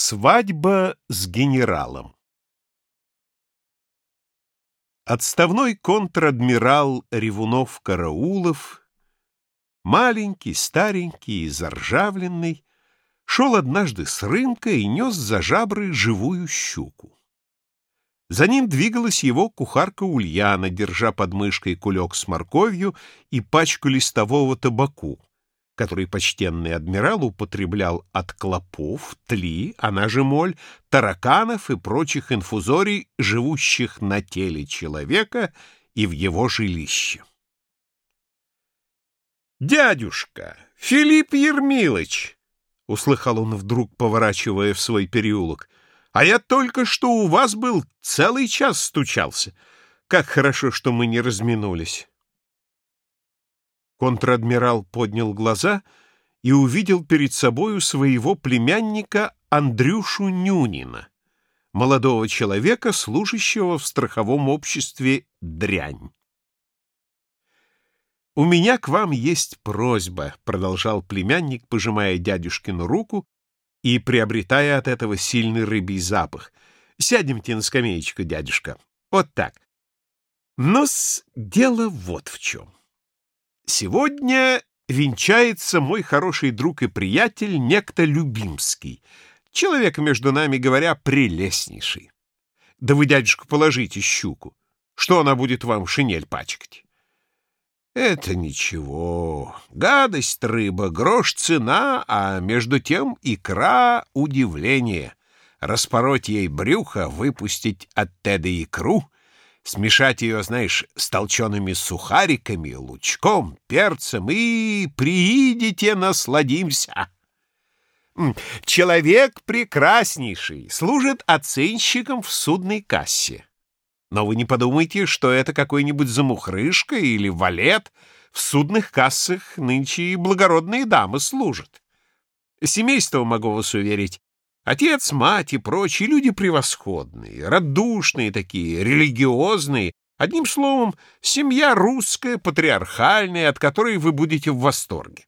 Свадьба с генералом Отставной контр-адмирал Ревунов-Караулов, маленький, старенький и заржавленный, шел однажды с рынка и нес за жабры живую щуку. За ним двигалась его кухарка Ульяна, держа под мышкой кулек с морковью и пачку листового табаку который почтенный адмирал употреблял от клопов, тли, она же моль, тараканов и прочих инфузорий, живущих на теле человека и в его жилище. «Дядюшка, Филипп Ермилыч!» — услыхал он вдруг, поворачивая в свой переулок. «А я только что у вас был, целый час стучался. Как хорошо, что мы не разминулись!» Контр-адмирал поднял глаза и увидел перед собою своего племянника Андрюшу Нюнина, молодого человека, служащего в страховом обществе «Дрянь». «У меня к вам есть просьба», — продолжал племянник, пожимая дядюшкину руку и приобретая от этого сильный рыбий запах. «Сядемте на скамеечку, дядюшка. Вот так. Но-с, дело вот в чем. Сегодня венчается мой хороший друг и приятель, некто Любимский. Человек, между нами говоря, прелестнейший. Да вы, дядюшка, положите щуку. Что она будет вам шинель пачкать? Это ничего. Гадость рыба, грош цена, а между тем икра — удивление. Распороть ей брюхо, выпустить от теда икру — смешать ее, знаешь, с толчеными сухариками, лучком, перцем и приидите, насладимся. Человек прекраснейший, служит оценщиком в судной кассе. Но вы не подумайте, что это какой-нибудь замухрышка или валет. В судных кассах нынче и благородные дамы служат. Семейство, могу вас уверить, Отец, мать и прочие люди превосходные, радушные такие, религиозные. Одним словом, семья русская, патриархальная, от которой вы будете в восторге.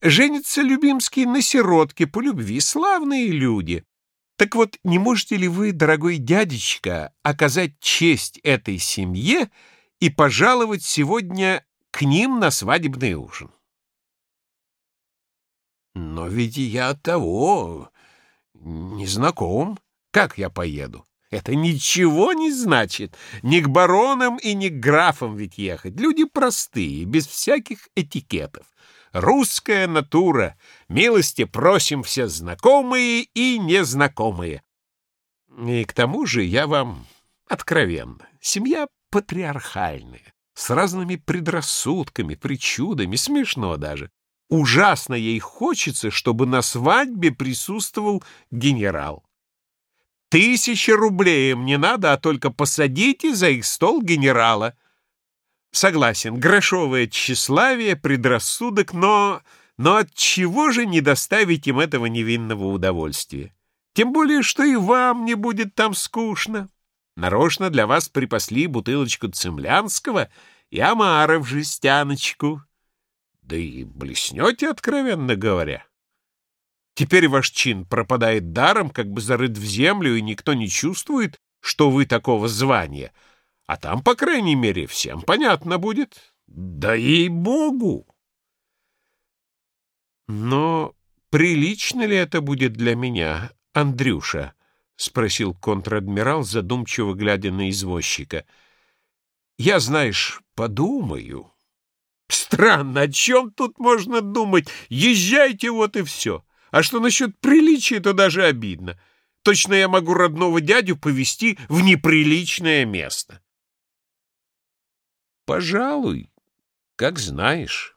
Женится Любимский на сиротке по любви, славные люди. Так вот, не можете ли вы, дорогой дядечка, оказать честь этой семье и пожаловать сегодня к ним на свадебный ужин? Но ведь я того не знаком. Как я поеду? Это ничего не значит. Ни к баронам и ни к графам ведь ехать. Люди простые, без всяких этикетов. Русская натура. Милости просим все знакомые и незнакомые. И к тому же я вам откровенно. Семья патриархальная, с разными предрассудками, причудами, смешно даже. Ужасно ей хочется, чтобы на свадьбе присутствовал генерал. Тысяча рублей мне надо, а только посадите за их стол генерала. Согласен, грошовое тщеславие, предрассудок, но... Но от чего же не доставить им этого невинного удовольствия? Тем более, что и вам не будет там скучно. Нарочно для вас припасли бутылочку цемлянского и омара в жестяночку. Да и блеснете, откровенно говоря. Теперь ваш чин пропадает даром, как бы зарыт в землю, и никто не чувствует, что вы такого звания. А там, по крайней мере, всем понятно будет. Да и богу! Но прилично ли это будет для меня, Андрюша? — спросил контр-адмирал, задумчиво глядя на извозчика. — Я, знаешь, подумаю. Странно, о чем тут можно думать? Езжайте, вот и все. А что насчет приличия, то даже обидно. Точно я могу родного дядю повести в неприличное место. Пожалуй, как знаешь.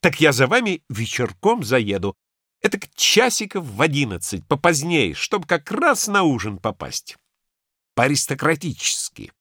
Так я за вами вечерком заеду. Это к часиков в одиннадцать, попозднее, чтобы как раз на ужин попасть. По-аристократически.